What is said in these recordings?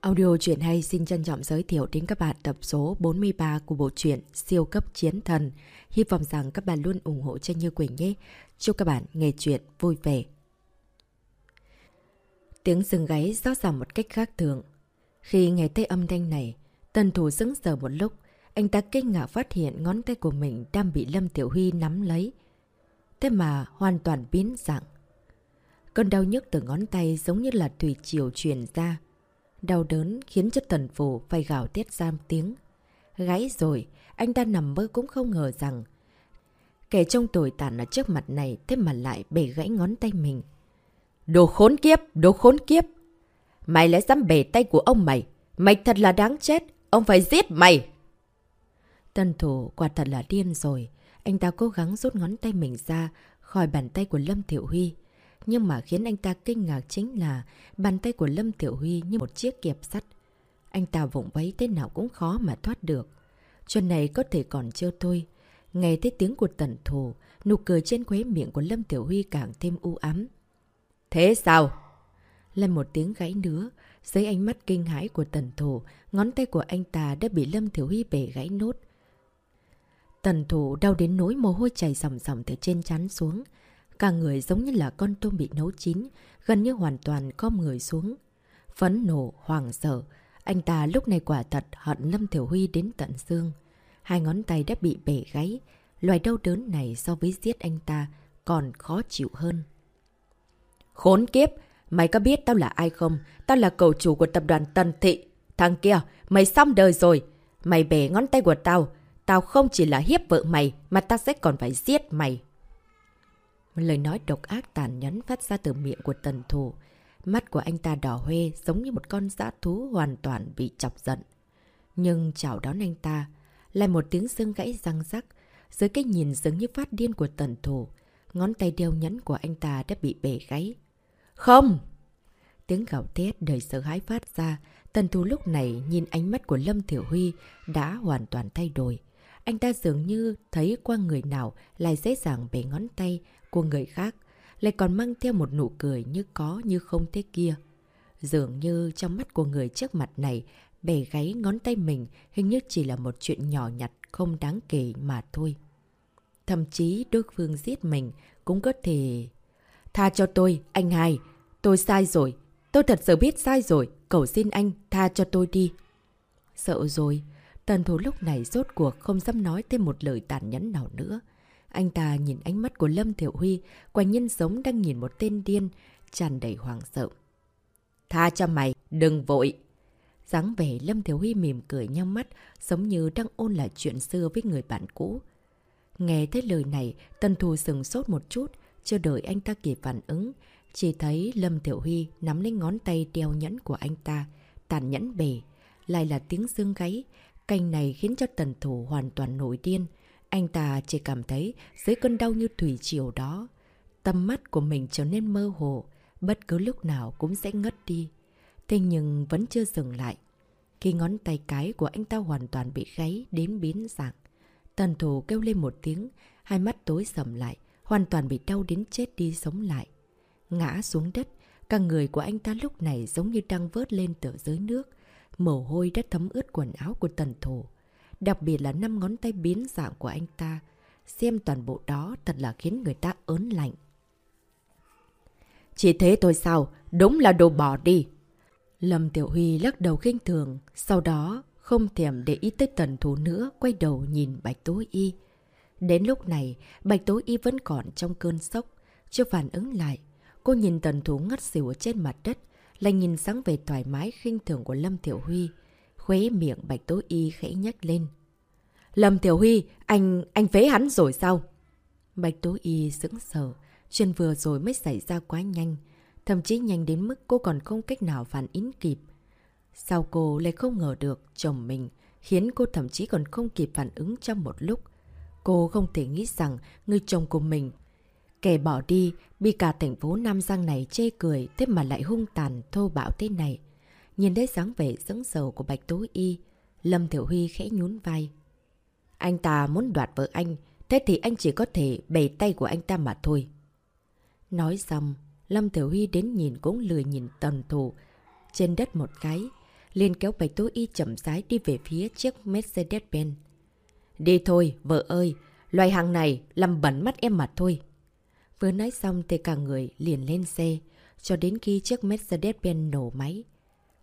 Audio truyện hay xin trân trọng giới thiệu đến các bạn tập số 43 của bộ truyện Siêu cấp chiến thần. Hy vọng rằng các bạn luôn ủng hộ cho Như Quỳnh nhé. Chúc các bạn nghe truyện vui vẻ. Tiếng rừng gáy rõ ràng một cách khác thường. Khi nghe thấy âm thanh này, tần thủ dững sờ một lúc, anh ta kinh ngạc phát hiện ngón tay của mình đang bị Lâm Tiểu Huy nắm lấy. Thế mà hoàn toàn biến dạng. Cơn đau nhức từ ngón tay giống như là thủy triều truyền ra. Đau đớn khiến cho tần phủ phải gào tiết giam tiếng. gãy rồi, anh ta nằm mơ cũng không ngờ rằng kẻ trông tồi tàn ở trước mặt này thế mà lại bể gãy ngón tay mình. Đồ khốn kiếp, đồ khốn kiếp! Mày lại dám bể tay của ông mày! Mày thật là đáng chết! Ông phải giết mày! Tần thủ quả thật là điên rồi. Anh ta cố gắng rút ngón tay mình ra khỏi bàn tay của Lâm Thiệu Huy. Nhưng mà khiến anh ta kinh ngạc chính là bàn tay của Lâm Tiểu Huy như một chiếc kẹp sắt. Anh ta vụng váy thế nào cũng khó mà thoát được. Chuyện này có thể còn chưa thôi. Nghe thấy tiếng của tần thù, nụ cười trên khuế miệng của Lâm Tiểu Huy càng thêm u ám. Thế sao? Lên một tiếng gãy nữa, dưới ánh mắt kinh hãi của tần thù, ngón tay của anh ta đã bị Lâm Tiểu Huy bể gãy nốt. Tần thủ đau đến nỗi mồ hôi chảy ròng ròng từ trên chán xuống. Cả người giống như là con tôm bị nấu chín, gần như hoàn toàn com người xuống. Phấn nổ, hoảng sợ, anh ta lúc này quả thật hận Lâm Thiểu Huy đến tận xương. Hai ngón tay đã bị bể gáy, loài đau đớn này so với giết anh ta còn khó chịu hơn. Khốn kiếp! Mày có biết tao là ai không? Tao là cầu chủ của tập đoàn Tần Thị. Thằng kia, mày xong đời rồi. Mày bể ngón tay của tao. Tao không chỉ là hiếp vợ mày, mà tao sẽ còn phải giết mày. Lời nói độc ác tàn nhẫn phát ra từ miệng của tần thủ. Mắt của anh ta đỏ hoe giống như một con dã thú hoàn toàn bị chọc giận. Nhưng chào đón anh ta, lại một tiếng xương gãy răng rắc. Dưới cái nhìn giống như phát điên của tần thủ, ngón tay đeo nhẫn của anh ta đã bị bể gáy. Không! Tiếng gào thét đầy sợ hãi phát ra, tần thủ lúc này nhìn ánh mắt của Lâm Thiểu Huy đã hoàn toàn thay đổi. Anh ta dường như thấy qua người nào lại dễ dàng bể ngón tay của người khác, lại còn mang theo một nụ cười như có như không thế kia. Dường như trong mắt của người trước mặt này, bẻ gáy ngón tay mình hình như chỉ là một chuyện nhỏ nhặt không đáng kể mà thôi. Thậm chí đối phương giết mình cũng có thể... Tha cho tôi, anh hai. Tôi sai rồi. Tôi thật sự biết sai rồi. Cầu xin anh, tha cho tôi đi. Sợ rồi. Tần thủ lúc này rốt cuộc không dám nói thêm một lời tàn nhẫn nào nữa. Anh ta nhìn ánh mắt của Lâm Thiểu Huy, quả nhân giống đang nhìn một tên điên, tràn đầy hoàng sợ. Tha cho mày, đừng vội. dáng vẻ Lâm Thiểu Huy mỉm cười nhắm mắt, giống như đang ôn lại chuyện xưa với người bạn cũ. Nghe thấy lời này, Tân Thù sừng sốt một chút, chưa đợi anh ta kịp phản ứng. Chỉ thấy Lâm Tiểu Huy nắm lấy ngón tay đeo nhẫn của anh ta, tàn nhẫn bề. Lại là tiếng xương gáy. Canh này khiến cho Tần Thủ hoàn toàn nổi điên. Anh ta chỉ cảm thấy dưới cơn đau như thủy triều đó, tâm mắt của mình trở nên mơ hồ, bất cứ lúc nào cũng sẽ ngất đi. Thế nhưng vẫn chưa dừng lại. Khi ngón tay cái của anh ta hoàn toàn bị gáy đến biến dạng. Tần thủ kêu lên một tiếng, hai mắt tối sầm lại, hoàn toàn bị đau đến chết đi sống lại. Ngã xuống đất, cả người của anh ta lúc này giống như đang vớt lên từ dưới nước. Mồ hôi đã thấm ướt quần áo của tần thủ. Đặc biệt là năm ngón tay biến dạng của anh ta. Xem toàn bộ đó thật là khiến người ta ớn lạnh. Chỉ thế thôi sao? Đúng là đồ bỏ đi. Lâm Tiểu Huy lắc đầu khinh thường. Sau đó không thèm để ý tới tần thú nữa, quay đầu nhìn Bạch Tố Y. Đến lúc này, Bạch Tố Y vẫn còn trong cơn sốc, chưa phản ứng lại. Cô nhìn tần thú ngất xỉu trên mặt đất, lại nhìn sáng về thoải mái khinh thường của Lâm Tiểu Huy. Khuế miệng Bạch Tố Y khẽ nhắc lên. Lâm Tiểu Huy, anh, anh phế hắn rồi sao? Bạch Tố Y sững sờ, chuyện vừa rồi mới xảy ra quá nhanh. Thậm chí nhanh đến mức cô còn không cách nào phản ứng kịp. Sao cô lại không ngờ được chồng mình, khiến cô thậm chí còn không kịp phản ứng trong một lúc. Cô không thể nghĩ rằng người chồng của mình kẻ bỏ đi, bị cả thành phố Nam Giang này chê cười, thế mà lại hung tàn, thô bạo thế này. Nhìn thấy dáng vẻ sững sờ của Bạch Tố Y, Lâm Thiểu Huy khẽ nhún vai. Anh ta muốn đoạt vợ anh, thế thì anh chỉ có thể bày tay của anh ta mà thôi. Nói xong, Lâm Thiểu Huy đến nhìn cũng lười nhìn tần thủ trên đất một cái. liền kéo Bạch Tố Y chậm rãi đi về phía chiếc Mercedes-Benz. Đi thôi, vợ ơi, loài hàng này làm bẩn mắt em mà thôi. Vừa nói xong thì cả người liền lên xe, cho đến khi chiếc Mercedes-Benz nổ máy.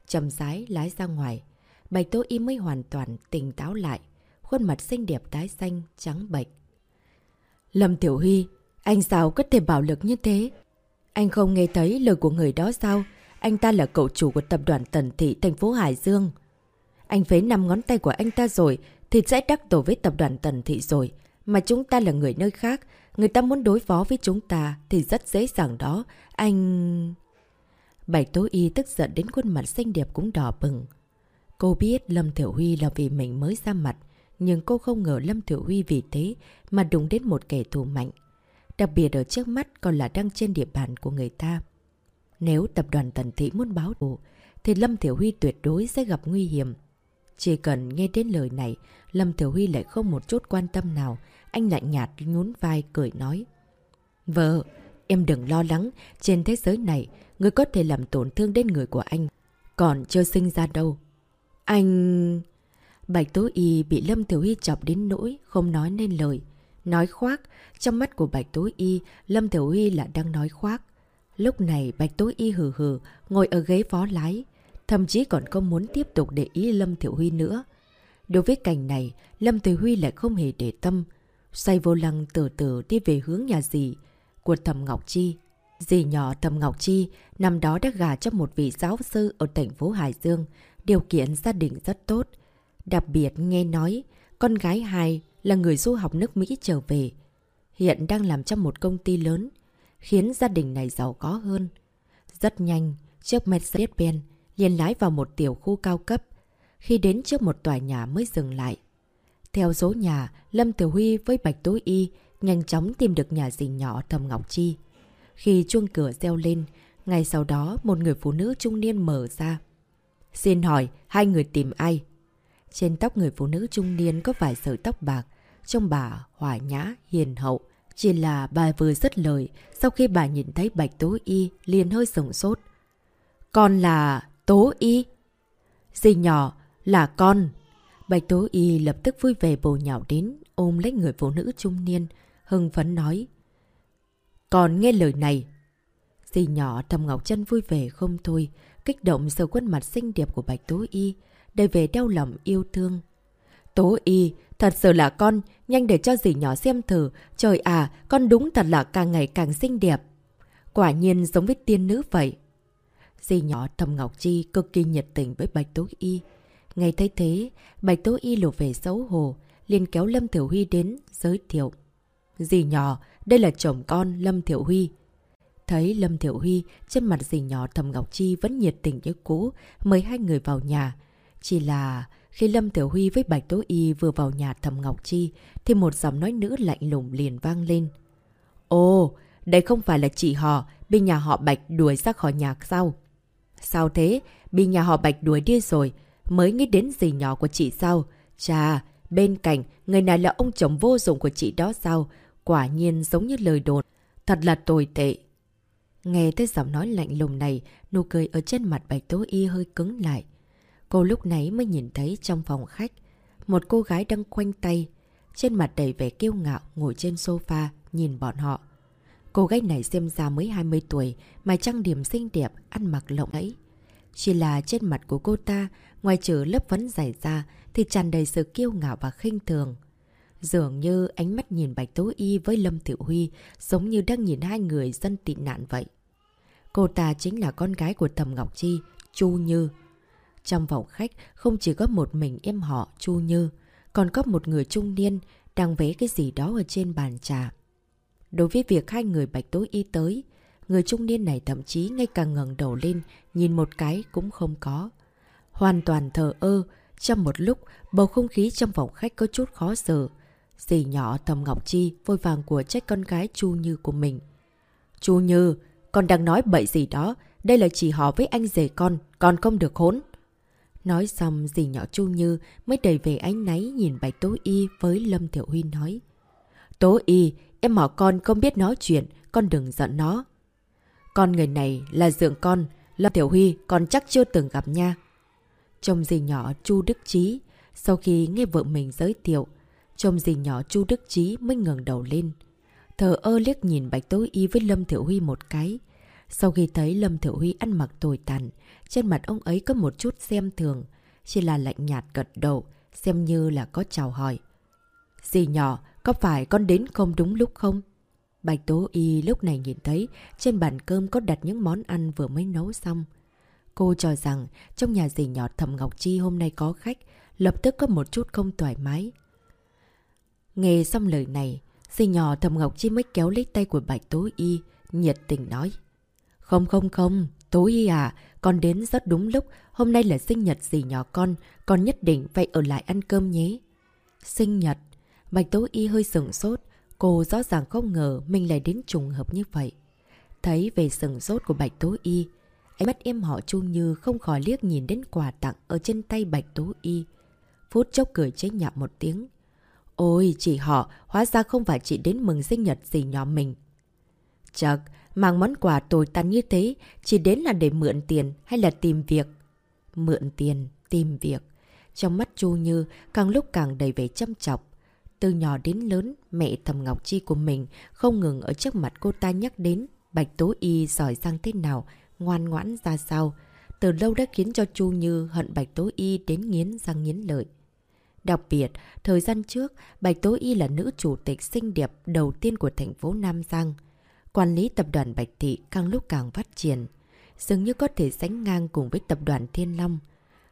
Chầm rãi lái ra ngoài, Bạch Tố Y mới hoàn toàn tỉnh táo lại, khuôn mặt xinh đẹp tái xanh, trắng bệch. Lâm Tiểu Huy, anh sao có thể bạo lực như thế? Anh không nghe thấy lời của người đó sao? Anh ta là cậu chủ của tập đoàn Tần Thị thành phố Hải Dương. Anh phế năm ngón tay của anh ta rồi thì sẽ đắc tổ với tập đoàn Tần Thị rồi. Mà chúng ta là người nơi khác. Người ta muốn đối phó với chúng ta thì rất dễ dàng đó. Anh... Bạch Tố Y tức giận đến khuôn mặt xinh đẹp cũng đỏ bừng. Cô biết Lâm Thiểu Huy là vì mình mới ra mặt. Nhưng cô không ngờ Lâm Thiểu Huy vì thế mà đụng đến một kẻ thù mạnh. Đặc biệt ở trước mắt còn là đang trên địa bàn của người ta. Nếu tập đoàn Tần Thị muốn báo thù, thì Lâm Thiểu Huy tuyệt đối sẽ gặp nguy hiểm. Chỉ cần nghe đến lời này, Lâm Thiểu Huy lại không một chút quan tâm nào. Anh lạnh nhạt nhún vai cười nói. Vợ, em đừng lo lắng. Trên thế giới này, người có thể làm tổn thương đến người của anh. Còn chưa sinh ra đâu. Anh... Bạch Tố Y bị Lâm tiểu Huy chọc đến nỗi, không nói nên lời. Nói khoác, trong mắt của Bạch Tố Y, Lâm tiểu Huy là đang nói khoác. Lúc này Bạch Tố Y hừ hừ, ngồi ở ghế phó lái. Thậm chí còn không muốn tiếp tục để ý Lâm tiểu Huy nữa. Đối với cảnh này, Lâm tiểu Huy lại không hề để tâm. Xoay vô lăng từ từ đi về hướng nhà dì của Thầm Ngọc Chi. Dì nhỏ Thầm Ngọc Chi năm đó đã gà cho một vị giáo sư ở thành phố Hải Dương. Điều kiện gia đình rất tốt. Đặc biệt nghe nói, con gái hai là người du học nước Mỹ trở về. Hiện đang làm trong một công ty lớn, khiến gia đình này giàu có hơn. Rất nhanh, chiếc Mercedes-Benz liền lái vào một tiểu khu cao cấp. Khi đến trước một tòa nhà mới dừng lại. Theo số nhà, Lâm Tiểu Huy với Bạch Tối Y nhanh chóng tìm được nhà dì nhỏ Thầm Ngọc Chi. Khi chuông cửa reo lên, ngay sau đó một người phụ nữ trung niên mở ra. Xin hỏi, hai người tìm ai? Trên tóc người phụ nữ trung niên có vài sợi tóc bạc, trông bà hòa nhã, hiền hậu. Chỉ là bà vừa rất lời, sau khi bà nhìn thấy Bạch Tố Y liền hơi sổng sốt. Con là Tố Y. Dì nhỏ, là con. Bạch Tố Y lập tức vui vẻ bồ nhào đến, ôm lấy người phụ nữ trung niên, hưng phấn nói còn nghe lời này. Dì nhỏ Thầm Ngọc chân vui vẻ không thôi, kích động sờ khuôn mặt xinh đẹp của Bạch Tố Y, đầy về đau lòng yêu thương. Tố Y, thật sự là con, nhanh để cho dì nhỏ xem thử. Trời à, con đúng thật là càng ngày càng xinh đẹp. Quả nhiên giống với tiên nữ vậy. Dì nhỏ Thầm Ngọc Chi cực kỳ nhiệt tình với Bạch Tố Y. Ngay thấy thế, Bạch Tố Y lộ về xấu hổ, liền kéo Lâm Thiểu Huy đến, giới thiệu. Dì nhỏ, đây là chồng con Lâm Thiểu Huy. Thấy Lâm Thiểu Huy, trên mặt dì nhỏ Thầm Ngọc Chi vẫn nhiệt tình như cũ, mời hai người vào nhà. Chỉ là khi Lâm Tiểu Huy với Bạch Tố Y vừa vào nhà Thầm Ngọc Chi, thì một giọng nói nữ lạnh lùng liền vang lên. Ồ, đây không phải là chị họ, bị nhà họ Bạch đuổi ra khỏi nhà sao? Sao thế? Bị nhà họ Bạch đuổi đi rồi, mới nghĩ đến gì nhỏ của chị sao? Chà, bên cạnh, người này là ông chồng vô dụng của chị đó sao? Quả nhiên giống như lời đồn. Thật là tồi tệ. Nghe tới giọng nói lạnh lùng này, nụ cười ở trên mặt Bạch Tố Y hơi cứng lại. Cô lúc nãy mới nhìn thấy trong phòng khách, một cô gái đang quanh tay, trên mặt đầy vẻ kiêu ngạo ngồi trên sofa nhìn bọn họ. Cô gái này xem ra mới 20 tuổi, mà trang điểm xinh đẹp, ăn mặc lộng ấy. Chỉ là trên mặt của cô ta, ngoài trừ lớp vấn dày ra, thì tràn đầy sự kiêu ngạo và khinh thường. Dường như ánh mắt nhìn Bạch Tố Y với Lâm Thiệu Huy giống như đang nhìn hai người dân tị nạn vậy. Cô ta chính là con gái của Thầm Ngọc Chi, Chu Như. Trong phòng khách không chỉ có một mình em họ Chu Như, còn có một người trung niên đang vẽ cái gì đó ở trên bàn trà. Đối với việc hai người Bạch Tố Y tới, người trung niên này thậm chí ngay cả ngẩng đầu lên, nhìn một cái cũng không có. Hoàn toàn thờ ơ, trong một lúc bầu không khí trong phòng khách có chút khó xử. Dì nhỏ Thầm Ngọc Chi vội vàng của trách con gái Chu Như của mình. Chu Như, con đang nói bậy gì đó, đây là chỉ họ với anh rể con, con không được hốn. Nói xong dì nhỏ Chu Như mới đẩy về ánh náy nhìn Bạch Tố Y với Lâm Thiểu Huy nói. Tố Y, em họ con không biết nói chuyện, con đừng giận nó. Con người này là dượng con, Lâm Tiểu Huy con chắc chưa từng gặp nha. Chồng dì nhỏ Chu Đức Trí, sau khi nghe vợ mình giới thiệu, chồng dì nhỏ Chu Đức Trí mới ngừng đầu lên. Thờ ơ liếc nhìn Bạch Tố Y với Lâm Thiểu Huy một cái. Sau khi thấy Lâm Thiểu Huy ăn mặc tồi tàn, trên mặt ông ấy có một chút xem thường, chỉ là lạnh nhạt gật đầu, xem như là có chào hỏi. Dì nhỏ, có phải con đến không đúng lúc không? Bạch Tố Y lúc này nhìn thấy trên bàn cơm có đặt những món ăn vừa mới nấu xong. Cô cho rằng trong nhà dì nhỏ Thẩm Ngọc Chi hôm nay có khách, lập tức có một chút không thoải mái. Nghe xong lời này, dì nhỏ thầm Ngọc Chi mới kéo lấy tay của Bạch Tố Y, nhiệt tình nói. Không không không, Tố Y à, con đến rất đúng lúc, hôm nay là sinh nhật dì nhỏ con, con nhất định phải ở lại ăn cơm nhé. Sinh nhật, Bạch Tố Y hơi sửng sốt, cô rõ ràng không ngờ mình lại đến trùng hợp như vậy. Thấy về sừng sốt của Bạch Tố Y, ánh mắt em họ Chu Như không khỏi liếc nhìn đến quà tặng ở trên tay Bạch Tố Y. Phút chốc cười chế nhạo một tiếng. Ôi, chị họ, hóa ra không phải chị đến mừng sinh nhật gì nhỏ mình. Chật, mang món quà tồi tàn như thế, chỉ đến là để mượn tiền hay là tìm việc? Mượn tiền, tìm việc. Trong mắt Chu Như càng lúc càng đầy vẻ châm chọc. Từ nhỏ đến lớn, mẹ thầm Ngọc Chi của mình không ngừng ở trước mặt cô ta nhắc đến Bạch Tố Y giỏi giang thế nào, ngoan ngoãn ra sao. Từ lâu đã khiến cho Chu Như hận Bạch Tố Y đến nghiến răng nghiến lợi. Đặc biệt, thời gian trước, Bạch Tố Y là nữ chủ tịch xinh đẹp đầu tiên của thành phố Nam Giang. Quản lý tập đoàn Bạch Thị càng lúc càng phát triển, dường như có thể sánh ngang cùng với tập đoàn Thiên Long,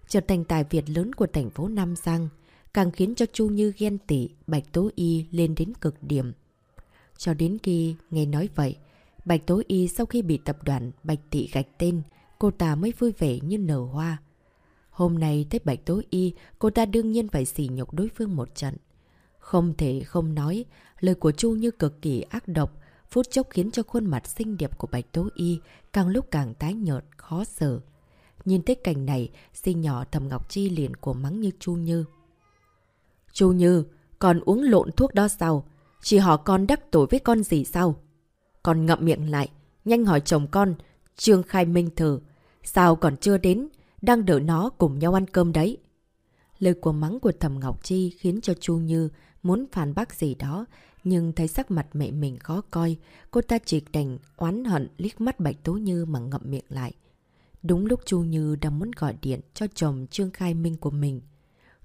trở thành tài Việt lớn của thành phố Nam Giang, càng khiến cho Chu Như ghen tị Bạch Tố Y lên đến cực điểm. Cho đến khi nghe nói vậy, Bạch Tố Y sau khi bị tập đoàn Bạch Thị gạch tên, cô ta mới vui vẻ như nở hoa. Hôm nay thấy Bạch Tố Y, cô ta đương nhiên phải xỉ nhục đối phương một trận. Không thể không nói, lời của Chu như cực kỳ ác độc, phút chốc khiến cho khuôn mặt xinh đẹp của Bạch Tố Y càng lúc càng tái nhợt, khó sở Nhìn thấy cảnh này, xinh nhỏ Thầm Ngọc Chi liền của mắng như Chu Như. Chu Như, còn uống lộn thuốc đó sao? Chỉ họ con đắc tội với con gì sao? Con ngậm miệng lại, nhanh hỏi chồng con, Trương Khai Minh thử. Sao còn chưa đến? Đang đợi nó cùng nhau ăn cơm đấy. Lời của mắng của Thầm Ngọc Chi khiến cho Chu Như muốn phản bác gì đó, nhưng thấy sắc mặt mẹ mình khó coi, cô ta chỉ đành oán hận liếc mắt Bạch Tố Như mà ngậm miệng lại. Đúng lúc Chu Như đang muốn gọi điện cho chồng Trương Khai Minh của mình.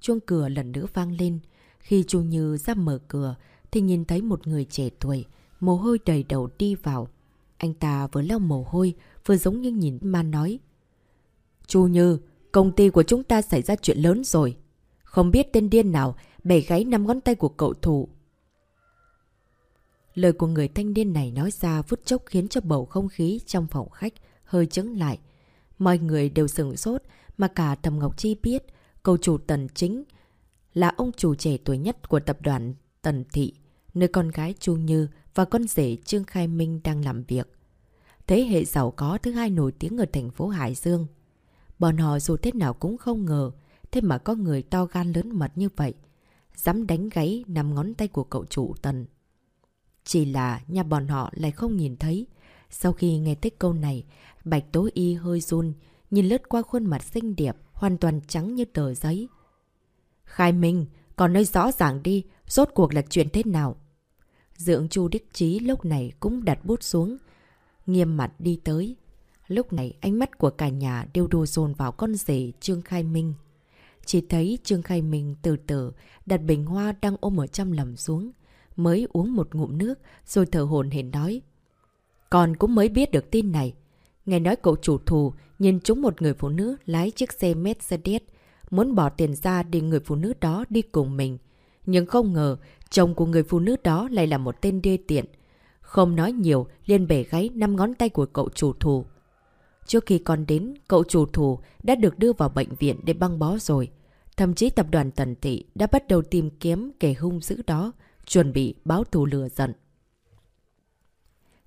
Chuông cửa lần nữa vang lên. Khi Chu Như ra mở cửa thì nhìn thấy một người trẻ tuổi, mồ hôi đầy đầu đi vào. Anh ta vừa lau mồ hôi, vừa giống như nhìn ma nói. Chu Như, công ty của chúng ta xảy ra chuyện lớn rồi. Không biết tên điên nào bẻ gáy năm ngón tay của cậu thủ. Lời của người thanh niên này nói ra phút chốc khiến cho bầu không khí trong phòng khách hơi chứng lại. Mọi người đều sửng sốt mà cả Thầm Ngọc Chi biết cầu chủ Tần Chính là ông chủ trẻ tuổi nhất của tập đoàn Tần Thị, nơi con gái Chu Như và con rể Trương Khai Minh đang làm việc. Thế hệ giàu có thứ hai nổi tiếng ở thành phố Hải Dương. Bọn họ dù thế nào cũng không ngờ, thế mà có người to gan lớn mật như vậy, dám đánh gáy nằm ngón tay của cậu chủ Tần. Chỉ là nhà bọn họ lại không nhìn thấy. Sau khi nghe tích câu này, Bạch Tố Y hơi run, nhìn lướt qua khuôn mặt xinh đẹp, hoàn toàn trắng như tờ giấy. Khai Minh, còn nói rõ ràng đi, rốt cuộc là chuyện thế nào? dưỡng Chu đích Trí lúc này cũng đặt bút xuống, nghiêm mặt đi tới. Lúc này ánh mắt của cả nhà đều đồ dồn vào con rể Trương Khai Minh. Chỉ thấy Trương Khai Minh từ từ đặt bình hoa đang ôm ở trong lầm xuống, mới uống một ngụm nước rồi thở hồn hển nói. Con cũng mới biết được tin này. Nghe nói cậu chủ thù nhìn chúng một người phụ nữ lái chiếc xe Mercedes, muốn bỏ tiền ra để người phụ nữ đó đi cùng mình. Nhưng không ngờ, chồng của người phụ nữ đó lại là một tên đê tiện. Không nói nhiều, liền bể gáy năm ngón tay của cậu chủ thù. Trước khi con đến, cậu chủ thủ đã được đưa vào bệnh viện để băng bó rồi. Thậm chí tập đoàn Tần Tị đã bắt đầu tìm kiếm kẻ hung dữ đó, chuẩn bị báo thù lừa giận.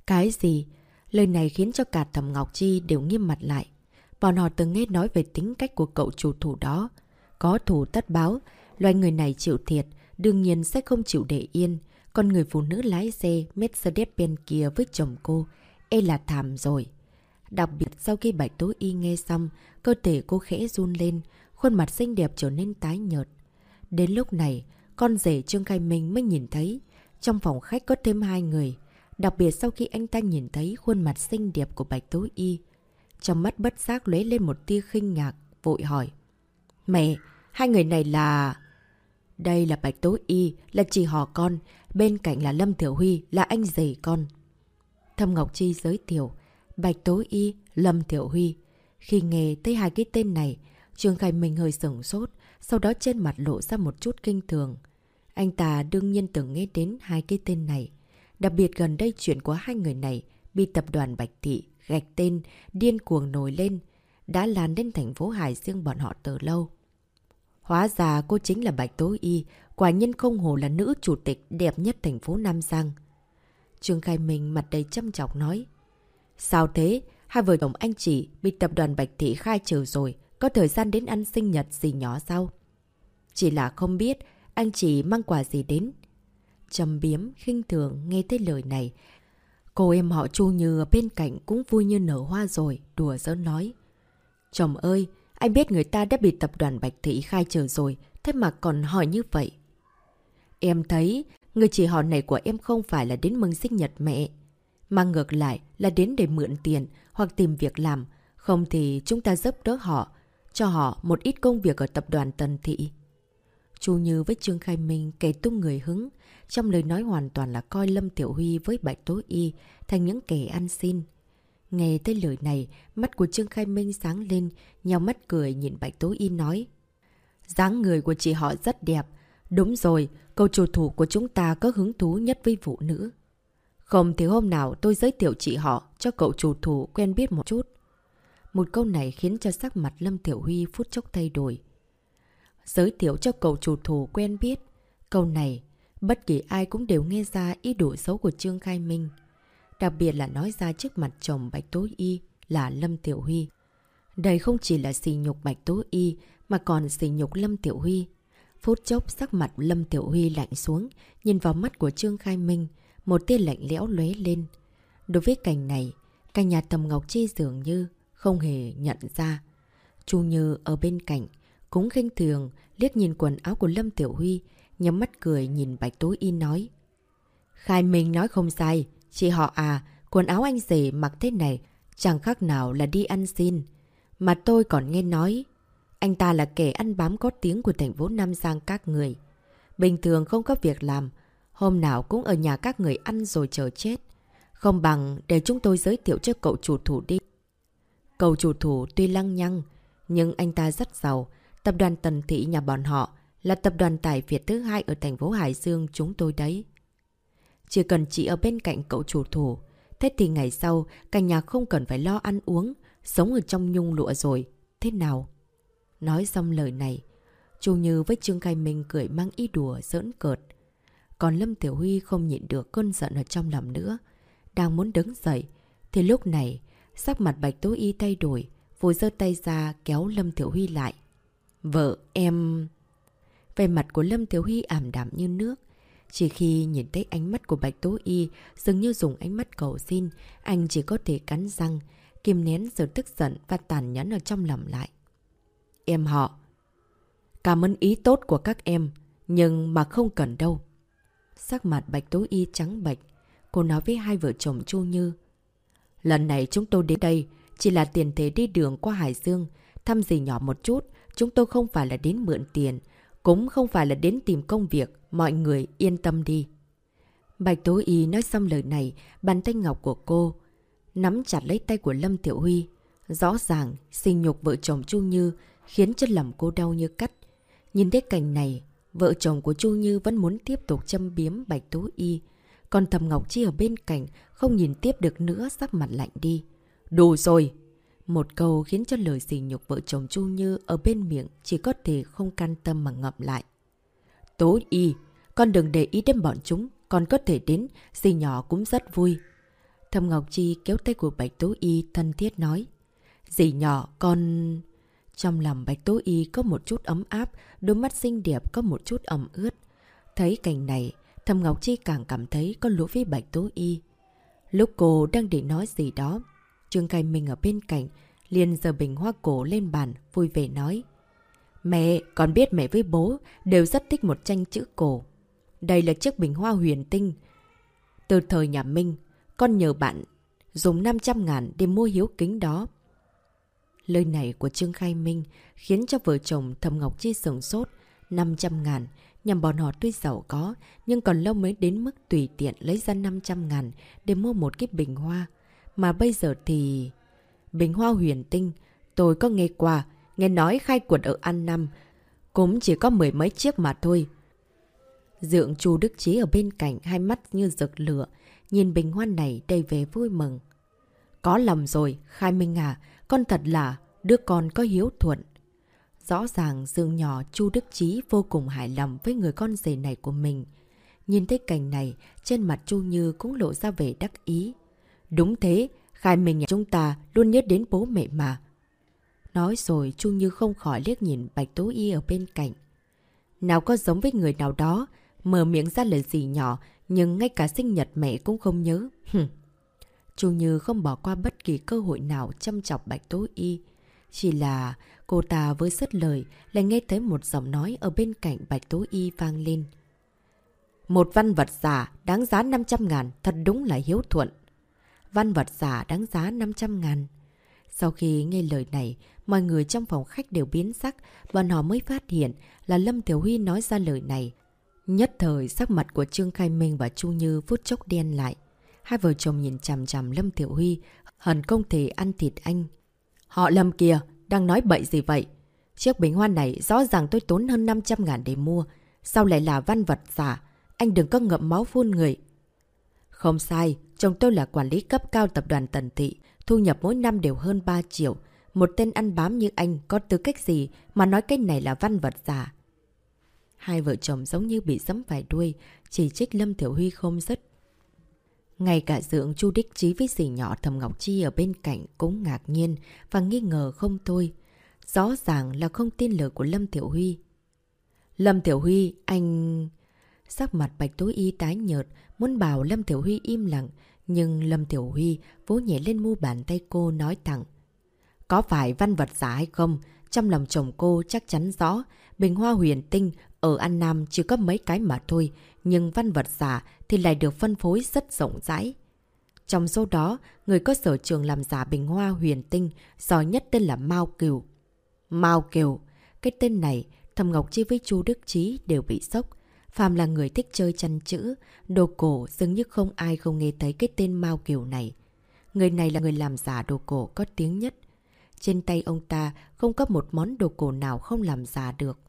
Cái gì? Lời này khiến cho cả Thẩm Ngọc Chi đều nghiêm mặt lại. Bọn họ từng nghe nói về tính cách của cậu chủ thủ đó. Có thủ tất báo, loài người này chịu thiệt, đương nhiên sẽ không chịu để yên. Còn người phụ nữ lái xe Mercedes bên kia với chồng cô, e là thảm rồi. Đặc biệt sau khi Bạch Tố Y nghe xong, cơ thể cô khẽ run lên, khuôn mặt xinh đẹp trở nên tái nhợt. Đến lúc này, con rể Trương Khai Minh mới nhìn thấy, trong phòng khách có thêm hai người. Đặc biệt sau khi anh ta nhìn thấy khuôn mặt xinh đẹp của Bạch Tố Y. Trong mắt bất giác lấy lên một tia khinh ngạc, vội hỏi. Mẹ, hai người này là... Đây là Bạch Tố Y, là chị họ con. Bên cạnh là Lâm Thiểu Huy, là anh rể con. Thâm Ngọc Chi giới thiệu. Bạch Tố Y, Lâm Thiểu Huy. Khi nghe thấy hai cái tên này, Trương Khai Minh hơi sửng sốt, sau đó trên mặt lộ ra một chút kinh thường. Anh ta đương nhiên từng nghe đến hai cái tên này. Đặc biệt gần đây chuyện của hai người này bị tập đoàn Bạch Thị gạch tên điên cuồng nổi lên, đã lan đến thành phố Hải Dương bọn họ từ lâu. Hóa ra cô chính là Bạch Tố Y, quả nhân không hồ là nữ chủ tịch đẹp nhất thành phố Nam Giang. Trương Khai Minh mặt đầy châm chọc nói. Sao thế? Hai vợ chồng anh chị bị tập đoàn Bạch Thị khai trừ rồi, có thời gian đến ăn sinh nhật gì nhỏ sao? Chỉ là không biết anh chị mang quà gì đến. Trầm biếm, khinh thường nghe thấy lời này. Cô em họ Chu Như ở bên cạnh cũng vui như nở hoa rồi, đùa giỡn nói. Chồng ơi, anh biết người ta đã bị tập đoàn Bạch Thị khai trừ rồi, thế mà còn hỏi như vậy. Em thấy, người chị họ này của em không phải là đến mừng sinh nhật mẹ, mà ngược lại là đến để mượn tiền hoặc tìm việc làm, không thì chúng ta giúp đỡ họ, cho họ một ít công việc ở tập đoàn Tần Thị. Chu Như với Trương Khai Minh kể tung người hứng, trong lời nói hoàn toàn là coi Lâm Tiểu Huy với Bạch Tố Y thành những kẻ ăn xin. Nghe tới lời này, mắt của Trương Khai Minh sáng lên, nhau mắt cười nhìn Bạch Tố Y nói. dáng người của chị họ rất đẹp. Đúng rồi, câu chủ thủ của chúng ta có hứng thú nhất với phụ nữ. Không thì hôm nào tôi giới thiệu chị họ cho cậu chủ thủ quen biết một chút. Một câu này khiến cho sắc mặt Lâm Tiểu Huy phút chốc thay đổi. Giới thiệu cho cậu chủ thủ quen biết. Câu này, bất kỳ ai cũng đều nghe ra ý đồ xấu của Trương Khai Minh. Đặc biệt là nói ra trước mặt chồng Bạch Tố Y là Lâm Tiểu Huy. Đây không chỉ là xì nhục Bạch Tố Y mà còn xì nhục Lâm Tiểu Huy. Phút chốc sắc mặt Lâm Tiểu Huy lạnh xuống, nhìn vào mắt của Trương Khai Minh, một tia lạnh lẽo lóe lên. Đối với cảnh này, cả nhà Tầm Ngọc Chi dường như không hề nhận ra. Chu Như ở bên cạnh, cũng khinh thường, liếc nhìn quần áo của Lâm Tiểu Huy, nhắm mắt cười nhìn Bạch Tố Y nói. Khai Minh nói không sai, chị họ à, quần áo anh rể mặc thế này chẳng khác nào là đi ăn xin. Mà tôi còn nghe nói, anh ta là kẻ ăn bám có tiếng của thành phố Nam Giang các người. Bình thường không có việc làm, hôm nào cũng ở nhà các người ăn rồi chờ chết. Không bằng để chúng tôi giới thiệu cho cậu chủ thủ đi. Cậu chủ thủ tuy lăng nhăng, nhưng anh ta rất giàu. Tập đoàn Tần Thị nhà bọn họ là tập đoàn tài Việt thứ hai ở thành phố Hải Dương chúng tôi đấy. Chỉ cần chị ở bên cạnh cậu chủ thủ, thế thì ngày sau cả nhà không cần phải lo ăn uống, sống ở trong nhung lụa rồi. Thế nào? Nói xong lời này, Chu Như với Trương Khai Minh cười mang ý đùa giỡn cợt. Còn Lâm Tiểu Huy không nhịn được cơn giận ở trong lòng nữa. Đang muốn đứng dậy, thì lúc này, sắc mặt Bạch Tố Y thay đổi, vội giơ tay ra kéo Lâm Tiểu Huy lại. Vợ, em... Về mặt của Lâm Tiểu Huy ảm đạm như nước. Chỉ khi nhìn thấy ánh mắt của Bạch Tố Y dường như dùng ánh mắt cầu xin, anh chỉ có thể cắn răng, kìm nén sự tức giận và tàn nhẫn ở trong lòng lại. Em họ, cảm ơn ý tốt của các em, nhưng mà không cần đâu. Sắc mặt Bạch Tố Y trắng bạch, cô nói với hai vợ chồng Chu Như. Lần này chúng tôi đến đây chỉ là tiền thế đi đường qua Hải Dương, thăm gì nhỏ một chút, chúng tôi không phải là đến mượn tiền, cũng không phải là đến tìm công việc, mọi người yên tâm đi. Bạch Tố Y nói xong lời này, bàn tay ngọc của cô nắm chặt lấy tay của Lâm Tiểu Huy. Rõ ràng, sinh nhục vợ chồng Chu Như khiến chất lòng cô đau như cắt. Nhìn thấy cảnh này, vợ chồng của Chu Như vẫn muốn tiếp tục châm biếm Bạch Tố Y. Còn Thầm Ngọc Chi ở bên cạnh không nhìn tiếp được nữa sắc mặt lạnh đi. Đủ rồi! Một câu khiến cho lời xỉ nhục vợ chồng Chu Như ở bên miệng chỉ có thể không can tâm mà ngậm lại. Tố y, con đừng để ý đến bọn chúng, con có thể đến, xì nhỏ cũng rất vui. Thầm Ngọc Chi kéo tay của Bạch Tố Y thân thiết nói. Dì nhỏ, con... Trong lòng Bạch Tố Y có một chút ấm áp, đôi mắt xinh đẹp có một chút ẩm ướt. Thấy cảnh này, Thầm Ngọc Chi càng cảm thấy có lỗi với Bạch Tố Y. Lúc cô đang định nói gì đó, Trương Khai Minh ở bên cạnh, liền giờ bình hoa cổ lên bàn, vui vẻ nói. Mẹ, con biết mẹ với bố đều rất thích một tranh chữ cổ. Đây là chiếc bình hoa huyền tinh. Từ thời nhà Minh, con nhờ bạn dùng 500 ngàn để mua hiếu kính đó. Lời này của Trương Khai Minh khiến cho vợ chồng Thầm Ngọc Chi sừng sốt 500 ngàn. Nhằm bọn họ tuy giàu có, nhưng còn lâu mới đến mức tùy tiện lấy ra 500 ngàn để mua một cái bình hoa. Mà bây giờ thì... Bình hoa huyền tinh, tôi có nghe qua, nghe nói khai quật ở An Năm, cũng chỉ có mười mấy chiếc mà thôi. Dượng chu Đức Chí ở bên cạnh, hai mắt như rực lửa, nhìn bình hoa này đầy vẻ vui mừng. Có lầm rồi, Khai Minh à, con thật là đứa con có hiếu thuận. Rõ ràng Dương nhỏ Chu Đức Chí vô cùng hài lòng với người con rể này của mình. Nhìn thấy cảnh này, trên mặt Chu Như cũng lộ ra vẻ đắc ý. Đúng thế, Khai mình nhà chúng ta luôn nhớ đến bố mẹ mà. Nói rồi Chu Như không khỏi liếc nhìn Bạch Tố Y ở bên cạnh. Nào có giống với người nào đó, mở miệng ra lời gì nhỏ, nhưng ngay cả sinh nhật mẹ cũng không nhớ. Hừm. Chu Như không bỏ qua bất kỳ cơ hội nào chăm chọc Bạch Tố Y. Chỉ là cô ta với sất lời lại nghe thấy một giọng nói ở bên cạnh Bạch Tố Y vang lên. Một văn vật giả đáng giá 500 ngàn thật đúng là hiếu thuận. Văn vật giả đáng giá 500 ngàn. Sau khi nghe lời này, mọi người trong phòng khách đều biến sắc, bọn họ mới phát hiện là Lâm Tiểu Huy nói ra lời này. Nhất thời, sắc mặt của Trương Khai Minh và Chu Như phút chốc đen lại. Hai vợ chồng nhìn chằm chằm Lâm Tiểu Huy, hẳn không thể ăn thịt anh. Họ Lâm kìa, đang nói bậy gì vậy? Chiếc bình hoa này rõ ràng tôi tốn hơn 500 ngàn để mua. Sao lại là văn vật giả? Anh đừng có ngậm máu phun người. Không sai, chồng tôi là quản lý cấp cao tập đoàn Tần Thị, thu nhập mỗi năm đều hơn 3 triệu. Một tên ăn bám như anh có tư cách gì mà nói cái này là văn vật giả? Hai vợ chồng giống như bị dẫm vài đuôi, chỉ trích Lâm Tiểu Huy không dứt. Ngay cả dưỡng Chu Đích Trí với dì nhỏ Thầm Ngọc Chi ở bên cạnh cũng ngạc nhiên và nghi ngờ không thôi. Rõ ràng là không tin lời của Lâm Tiểu Huy. Lâm Tiểu Huy, anh... Sắc mặt Bạch Tối Y tái nhợt, muốn bảo Lâm Tiểu Huy im lặng, nhưng Lâm Tiểu Huy vỗ nhẹ lên mu bàn tay cô nói thẳng. Có phải văn vật giả hay không? Trong lòng chồng cô chắc chắn rõ, bình hoa huyền tinh ở An Nam chỉ có mấy cái mà thôi, nhưng văn vật giả thì lại được phân phối rất rộng rãi. Trong số đó, người có sở trường làm giả bình hoa huyền tinh, giỏi nhất tên là Mao Kiều. Mao Kiều, cái tên này, Thầm Ngọc Chi với chú Đức Trí đều bị sốc. Phạm là người thích chơi chăn chữ, đồ cổ dường như không ai không nghe thấy cái tên Mao Kiều này. Người này là người làm giả đồ cổ có tiếng nhất. Trên tay ông ta không có một món đồ cổ nào không làm giả được.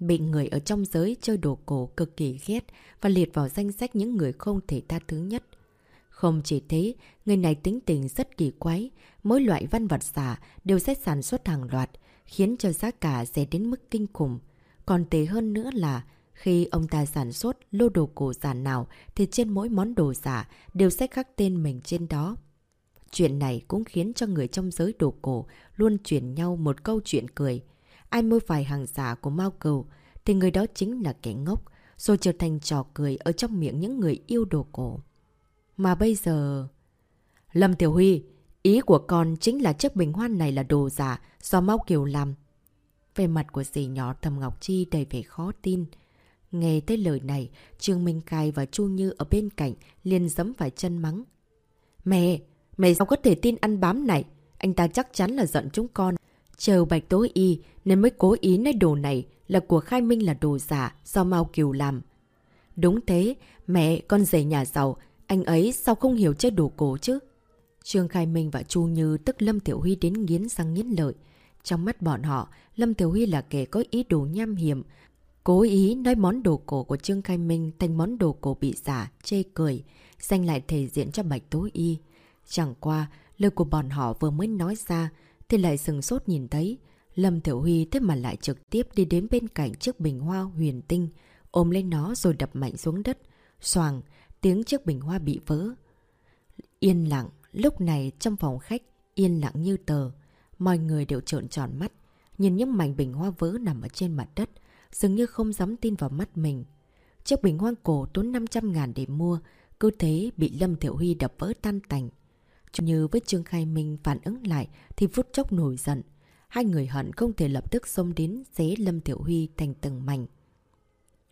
Bị người ở trong giới chơi đồ cổ cực kỳ ghét và liệt vào danh sách những người không thể tha thứ nhất. Không chỉ thế, người này tính tình rất kỳ quái, mỗi loại văn vật giả đều sẽ sản xuất hàng loạt, khiến cho giá cả rẻ đến mức kinh khủng. Còn tệ hơn nữa là, khi ông ta sản xuất lô đồ cổ giả nào thì trên mỗi món đồ giả đều sẽ khắc tên mình trên đó. Chuyện này cũng khiến cho người trong giới đồ cổ luôn chuyển nhau một câu chuyện cười. Ai mua phải hàng giả của Mao Cầu thì người đó chính là kẻ ngốc, rồi trở thành trò cười ở trong miệng những người yêu đồ cổ. Mà bây giờ... Lâm Tiểu Huy, ý của con chính là chiếc bình hoan này là đồ giả do Mao Kiều làm. Về mặt của dì nhỏ Thầm Ngọc Chi đầy vẻ khó tin. Nghe tới lời này, Trương Minh Cai và Chu Như ở bên cạnh liền giấm phải chân mắng. Mẹ, mẹ sao có thể tin ăn bám này? Anh ta chắc chắn là giận chúng con. Chờ bạch tối y nên mới cố ý nói đồ này là của Khai Minh là đồ giả do Mao Kiều làm. Đúng thế, mẹ, con rể nhà giàu, anh ấy sao không hiểu chơi đồ cổ chứ? Trương Khai Minh và Chu Như tức Lâm Tiểu Huy đến nghiến răng nghiến lợi. Trong mắt bọn họ, Lâm Tiểu Huy là kẻ có ý đồ nham hiểm, Cố ý nói món đồ cổ của Trương Khai Minh thành món đồ cổ bị giả, chê cười, danh lại thể diện cho Bạch Tố Y. Chẳng qua, lời của bọn họ vừa mới nói ra, thì lại sừng sốt nhìn thấy. Lâm Thiểu Huy thế mà lại trực tiếp đi đến bên cạnh chiếc bình hoa huyền tinh, ôm lên nó rồi đập mạnh xuống đất. Xoàng, tiếng chiếc bình hoa bị vỡ. Yên lặng, lúc này trong phòng khách, yên lặng như tờ. Mọi người đều trợn tròn mắt, nhìn những mảnh bình hoa vỡ nằm ở trên mặt đất dường như không dám tin vào mắt mình. Chiếc bình hoa cổ tốn 500 ngàn để mua, cứ thế bị Lâm Thiệu Huy đập vỡ tan tành. Như với Trương Khai Minh phản ứng lại thì phút chốc nổi giận. hai người hận không thể lập tức xông đến xé Lâm Tiểu Huy thành từng mảnh.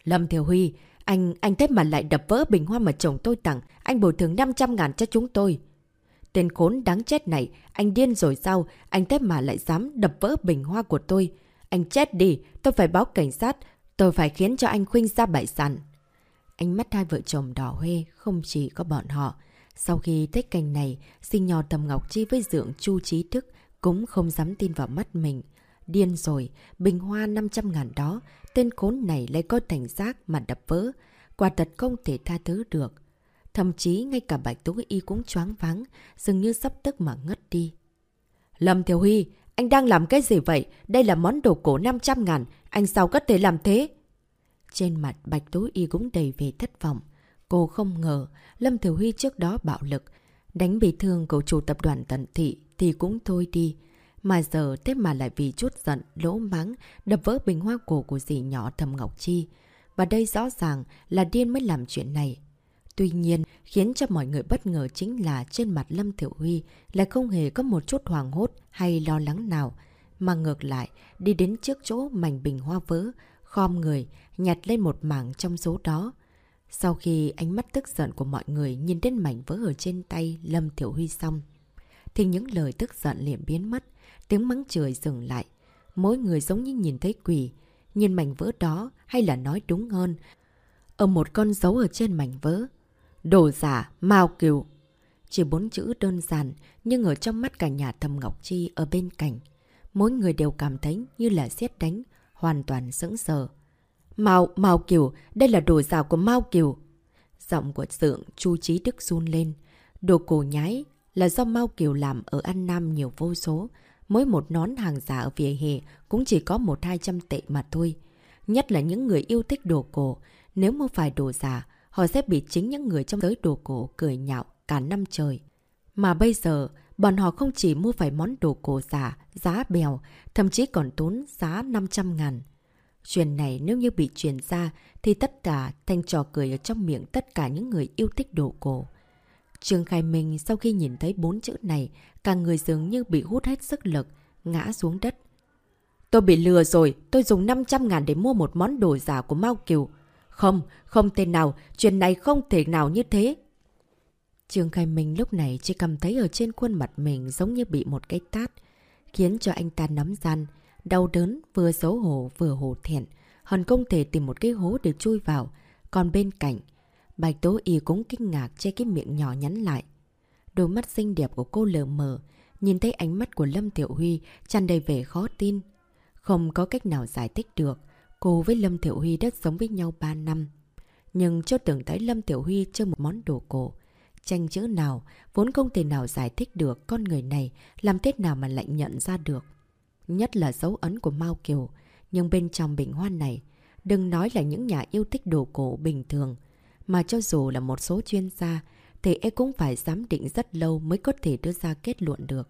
Lâm Tiểu Huy, anh, anh thế mà lại đập vỡ bình hoa mà chồng tôi tặng, anh bồi thường 500 ngàn cho chúng tôi. Tên khốn đáng chết này, anh điên rồi sao? Anh thế mà lại dám đập vỡ bình hoa của tôi. Anh chết đi, tôi phải báo cảnh sát, tôi phải khiến cho anh khuynh ra bại sản. Ánh mắt hai vợ chồng đỏ hoe, không chỉ có bọn họ. Sau khi thấy cảnh này, sinh nhỏ tầm Ngọc Chi với dưỡng chu trí thức cũng không dám tin vào mắt mình. Điên rồi, bình hoa 500 ngàn đó, tên khốn này lại có thành giác mà đập vỡ. Quả thật không thể tha thứ được. Thậm chí ngay cả bạch tú y cũng choáng váng, dường như sắp tức mà ngất đi. Lâm Thiểu Huy, anh đang làm cái gì vậy? Đây là món đồ cổ 500 ngàn, anh sao có thể làm thế? Trên mặt bạch tú y cũng đầy về thất vọng. Cô không ngờ Lâm Thiểu Huy trước đó bạo lực, đánh bị thương cậu chủ tập đoàn tận thị thì cũng thôi đi. Mà giờ thế mà lại vì chút giận, lỗ mắng, đập vỡ bình hoa cổ của dì nhỏ Thầm Ngọc Chi. Và đây rõ ràng là điên mới làm chuyện này. Tuy nhiên, khiến cho mọi người bất ngờ chính là trên mặt Lâm Thiểu Huy lại không hề có một chút hoàng hốt hay lo lắng nào. Mà ngược lại, đi đến trước chỗ mảnh bình hoa vỡ, khom người, nhặt lên một mảng trong số đó. Sau khi ánh mắt tức giận của mọi người nhìn đến mảnh vỡ ở trên tay Lâm Thiểu Huy xong, thì những lời tức giận liền biến mất, tiếng mắng trời dừng lại. Mỗi người giống như nhìn thấy quỷ, nhìn mảnh vỡ đó hay là nói đúng hơn. Ở một con dấu ở trên mảnh vỡ. Đồ giả, mao kiều. Chỉ bốn chữ đơn giản, nhưng ở trong mắt cả nhà thầm Ngọc Chi ở bên cạnh. Mỗi người đều cảm thấy như là xét đánh, hoàn toàn sững sờ. Mao, Mao Kiều, đây là đồ giả của Mao Kiều. Giọng của sượng Chu Trí Đức run lên. Đồ cổ nhái là do Mao Kiều làm ở An Nam nhiều vô số. Mỗi một nón hàng giả ở vỉa hè cũng chỉ có một hai trăm tệ mà thôi. Nhất là những người yêu thích đồ cổ. Nếu mua phải đồ giả, họ sẽ bị chính những người trong giới đồ cổ cười nhạo cả năm trời. Mà bây giờ, bọn họ không chỉ mua phải món đồ cổ giả, giá bèo, thậm chí còn tốn giá 500 ngàn. Chuyện này nếu như bị truyền ra thì tất cả thanh trò cười ở trong miệng tất cả những người yêu thích đồ cổ. Trương Khai Minh sau khi nhìn thấy bốn chữ này, cả người dường như bị hút hết sức lực, ngã xuống đất. Tôi bị lừa rồi, tôi dùng 500 ngàn để mua một món đồ giả của Mao Kiều. Không, không thể nào, chuyện này không thể nào như thế. Trương Khai Minh lúc này chỉ cảm thấy ở trên khuôn mặt mình giống như bị một cái tát, khiến cho anh ta nắm gian. Đau đớn, vừa xấu hổ vừa hổ thẹn. hân không thể tìm một cái hố để chui vào. Còn bên cạnh, Bạch Tố Y cũng kinh ngạc che cái miệng nhỏ nhắn lại. Đôi mắt xinh đẹp của cô lờ mờ, nhìn thấy ánh mắt của Lâm Tiểu Huy tràn đầy vẻ khó tin. Không có cách nào giải thích được, cô với Lâm Tiểu Huy đã sống với nhau 3 năm. Nhưng cho tưởng thấy Lâm Tiểu Huy chơi một món đồ cổ. Tranh chữ nào, vốn không thể nào giải thích được con người này làm thế nào mà lại nhận ra được. Nhất là dấu ấn của Mao Kiều. Nhưng bên trong bình hoa này, đừng nói là những nhà yêu thích đồ cổ bình thường. Mà cho dù là một số chuyên gia, thì e cũng phải giám định rất lâu mới có thể đưa ra kết luận được.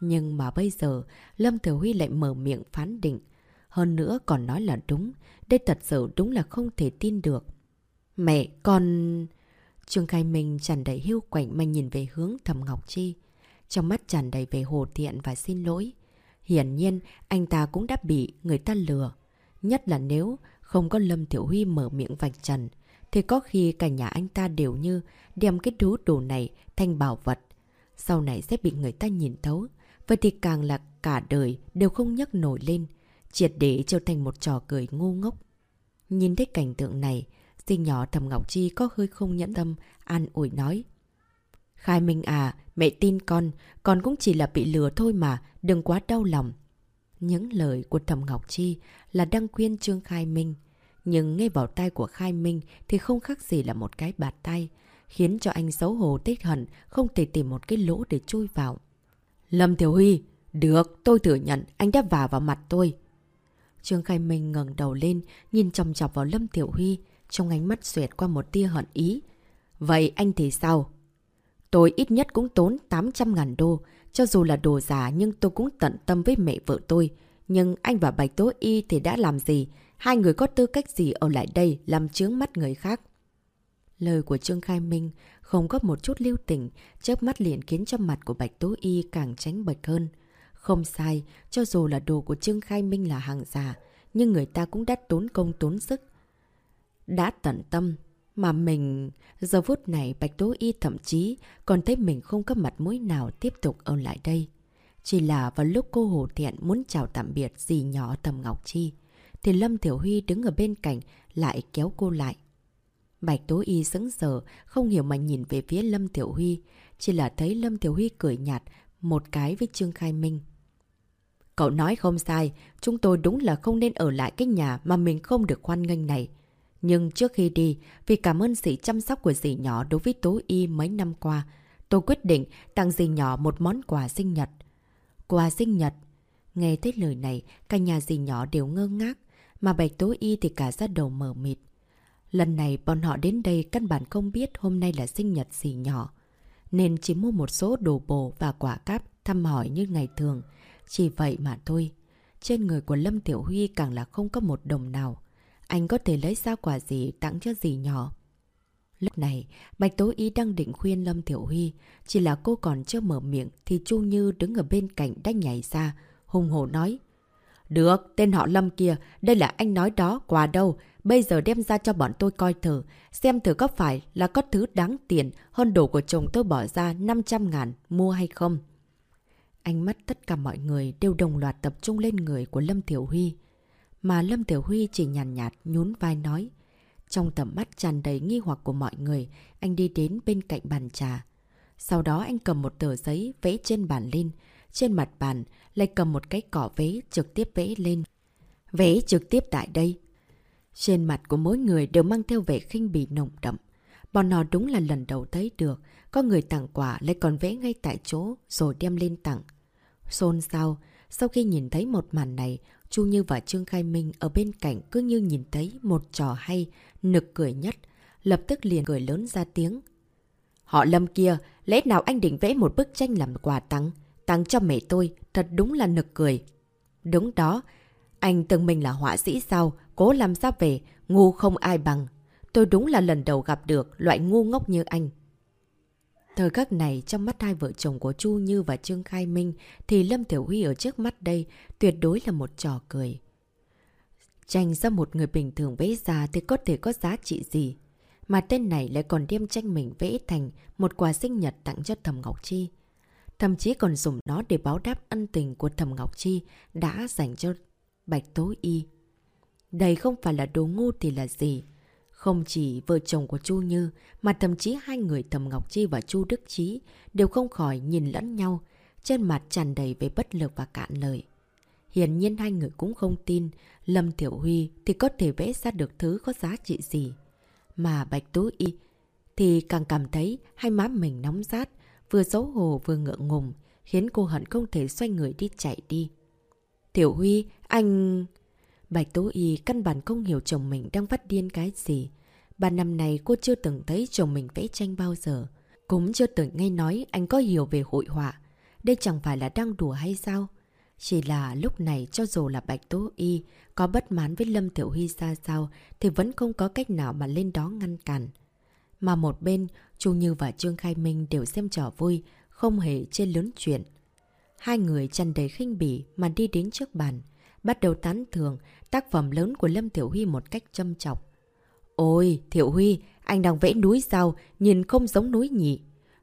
Nhưng mà bây giờ, Lâm thừa Huy lại mở miệng phán định. Hơn nữa còn nói là đúng. Đây thật sự đúng là không thể tin được. Mẹ, con... Trương Khai Minh tràn đầy hiu quạnh mà nhìn về hướng Thầm Ngọc Chi. Trong mắt tràn đầy về hồ thiện và xin lỗi. Hiển nhiên, anh ta cũng đã bị người ta lừa. Nhất là nếu không có Lâm Thiểu Huy mở miệng vạch trần, thì có khi cả nhà anh ta đều như đem cái đú đồ này thành bảo vật. Sau này sẽ bị người ta nhìn thấu. Vậy thì càng là cả đời đều không nhấc nổi lên, triệt để trở thành một trò cười ngu ngốc. Nhìn thấy cảnh tượng này, sinh nhỏ Thầm Ngọc Chi có hơi không nhẫn tâm, an ủi nói. Khai Minh à, mẹ tin con, con cũng chỉ là bị lừa thôi mà, đừng quá đau lòng. Những lời của Thẩm Ngọc Chi là đăng khuyên Trương Khai Minh. Nhưng nghe vào tay của Khai Minh thì không khác gì là một cái bạt tay, khiến cho anh xấu hổ tích hận, không thể tìm một cái lỗ để chui vào. Lâm Thiểu Huy, được, tôi thừa nhận, anh đã vào vào mặt tôi. Trương Khai Minh ngẩng đầu lên, nhìn chòng chọc vào Lâm Tiểu Huy, trong ánh mắt xuyệt qua một tia hận ý. Vậy anh thì sao? Tôi ít nhất cũng tốn 800 ngàn đô. Cho dù là đồ giả nhưng tôi cũng tận tâm với mẹ vợ tôi. Nhưng anh và Bạch Tố Y thì đã làm gì? Hai người có tư cách gì ở lại đây làm chướng mắt người khác? Lời của Trương Khai Minh không có một chút lưu tình, chớp mắt liền khiến cho mặt của Bạch Tố Y càng tránh bệch hơn. Không sai, cho dù là đồ của Trương Khai Minh là hàng giả, nhưng người ta cũng đã tốn công tốn sức. Đã tận tâm, mà mình... Giờ phút này Bạch Tố Y thậm chí còn thấy mình không có mặt mũi nào tiếp tục ở lại đây. Chỉ là vào lúc cô Hồ Thiện muốn chào tạm biệt dì nhỏ Tầm Ngọc Chi, thì Lâm Tiểu Huy đứng ở bên cạnh lại kéo cô lại. Bạch Tố Y sững sờ, không hiểu mà nhìn về phía Lâm Tiểu Huy, chỉ là thấy Lâm Tiểu Huy cười nhạt một cái với Trương Khai Minh. Cậu nói không sai, chúng tôi đúng là không nên ở lại cái nhà mà mình không được khoan nghênh này. Nhưng trước khi đi, vì cảm ơn sự chăm sóc của dì nhỏ đối với Tố Y mấy năm qua, tôi quyết định tặng dì nhỏ một món quà sinh nhật. Quà sinh nhật? Nghe thấy lời này, cả nhà dì nhỏ đều ngơ ngác, mà Bạch Tố Y thì cả ra đầu mở mịt. Lần này bọn họ đến đây căn bản không biết hôm nay là sinh nhật dì nhỏ, nên chỉ mua một số đồ bổ và quả cáp thăm hỏi như ngày thường. Chỉ vậy mà thôi. Trên người của Lâm Tiểu Huy càng là không có một đồng nào. Anh có thể lấy ra quả gì tặng cho dì nhỏ. Lúc này, Bạch Tố Ý đang định khuyên Lâm Tiểu Huy. Chỉ là cô còn chưa mở miệng thì Chu Như đứng ở bên cạnh đã nhảy ra, hùng hổ nói. Được, tên họ Lâm kia, đây là anh nói đó, quà đâu. Bây giờ đem ra cho bọn tôi coi thử, xem thử có phải là có thứ đáng tiền hơn đồ của chồng tôi bỏ ra 500 ngàn mua hay không. Ánh mắt tất cả mọi người đều đồng loạt tập trung lên người của Lâm Tiểu Huy. Mà Lâm Tiểu Huy chỉ nhàn nhạt, nhạt nhún vai nói. Trong tầm mắt tràn đầy nghi hoặc của mọi người, anh đi đến bên cạnh bàn trà. Sau đó anh cầm một tờ giấy vẽ trên bàn lên. Trên mặt bàn lại cầm một cái cỏ vẽ trực tiếp vẽ lên. Vẽ trực tiếp tại đây. Trên mặt của mỗi người đều mang theo vẻ khinh bỉ nồng đậm. Bọn nó đúng là lần đầu thấy được, có người tặng quà lại còn vẽ ngay tại chỗ rồi đem lên tặng. Xôn sao, sau khi nhìn thấy một màn này, Chu Như và Trương Khai Minh ở bên cạnh cứ như nhìn thấy một trò hay, nực cười nhất, lập tức liền cười lớn ra tiếng. Họ lâm kia, lẽ nào anh định vẽ một bức tranh làm quà tặng, tặng cho mẹ tôi, thật đúng là nực cười. Đúng đó, anh từng mình là họa sĩ sao, cố làm ra về, ngu không ai bằng. Tôi đúng là lần đầu gặp được loại ngu ngốc như anh. Thời khắc này, trong mắt hai vợ chồng của Chu Như và Trương Khai Minh, thì Lâm Tiểu Huy ở trước mắt đây tuyệt đối là một trò cười. Tranh do một người bình thường vẽ ra thì có thể có giá trị gì? Mà tên này lại còn đem tranh mình vẽ thành một quà sinh nhật tặng cho Thầm Ngọc Chi. Thậm chí còn dùng nó để báo đáp ân tình của Thầm Ngọc Chi đã dành cho Bạch Tố Y. Đây không phải là đồ ngu thì là gì? Không chỉ vợ chồng của Chu Như, mà thậm chí hai người Thầm Ngọc Chi và Chu Đức Chí đều không khỏi nhìn lẫn nhau, trên mặt tràn đầy về bất lực và cạn lời. Hiển nhiên hai người cũng không tin Lâm Tiểu Huy thì có thể vẽ ra được thứ có giá trị gì. Mà Bạch Tú Y thì càng cảm thấy hai má mình nóng rát, vừa xấu hổ vừa ngượng ngùng, khiến cô hận không thể xoay người đi chạy đi. Tiểu Huy, anh... Bạch Tố Y căn bản không hiểu chồng mình đang phát điên cái gì. Ba năm này cô chưa từng thấy chồng mình vẽ tranh bao giờ. Cũng chưa từng nghe nói anh có hiểu về hội họa. Đây chẳng phải là đang đùa hay sao? Chỉ là lúc này cho dù là Bạch Tố Y có bất mãn với Lâm Tiểu Huy ra sao thì vẫn không có cách nào mà lên đó ngăn cản. Mà một bên, Chu Như và Trương Khai Minh đều xem trò vui, không hề trên lớn chuyện. Hai người chăn đầy khinh bỉ mà đi đến trước bàn, bắt đầu tán thường tác phẩm lớn của Lâm Tiểu Huy một cách châm chọc. Ôi, Thiểu Huy, anh đang vẽ núi sao, nhìn không giống núi nhỉ?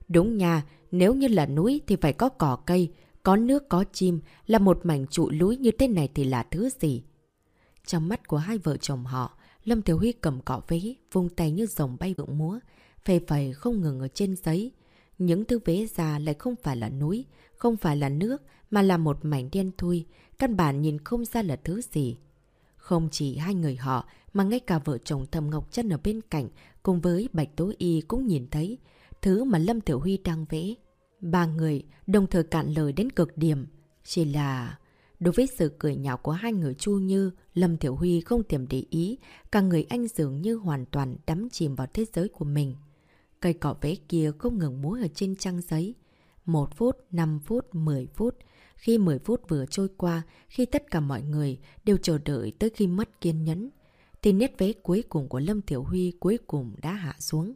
Đúng nha, nếu như là núi thì phải có cỏ cây, có nước có chim, là một mảnh trụ núi như thế này thì là thứ gì? Trong mắt của hai vợ chồng họ, Lâm Tiểu Huy cầm cỏ vẽ, vung tay như rồng bay vượng múa, phê phẩy không ngừng ở trên giấy. Những thứ vẽ ra lại không phải là núi, không phải là nước, mà là một mảnh đen thui, căn bản nhìn không ra là thứ gì. Không chỉ hai người họ, mà ngay cả vợ chồng Thầm Ngọc Trân ở bên cạnh, cùng với Bạch Tố Y cũng nhìn thấy, thứ mà Lâm Tiểu Huy đang vẽ. Ba người đồng thời cạn lời đến cực điểm. Chỉ là... Đối với sự cười nhạo của hai người Chu Như, Lâm Tiểu Huy không tiềm để ý, cả người anh dường như hoàn toàn đắm chìm vào thế giới của mình. Cây cỏ vẽ kia không ngừng múa ở trên trang giấy. Một phút, 5 phút, 10 phút. Khi 10 phút vừa trôi qua, khi tất cả mọi người đều chờ đợi tới khi mất kiên nhẫn, thì nét vẽ cuối cùng của Lâm Tiểu Huy cuối cùng đã hạ xuống.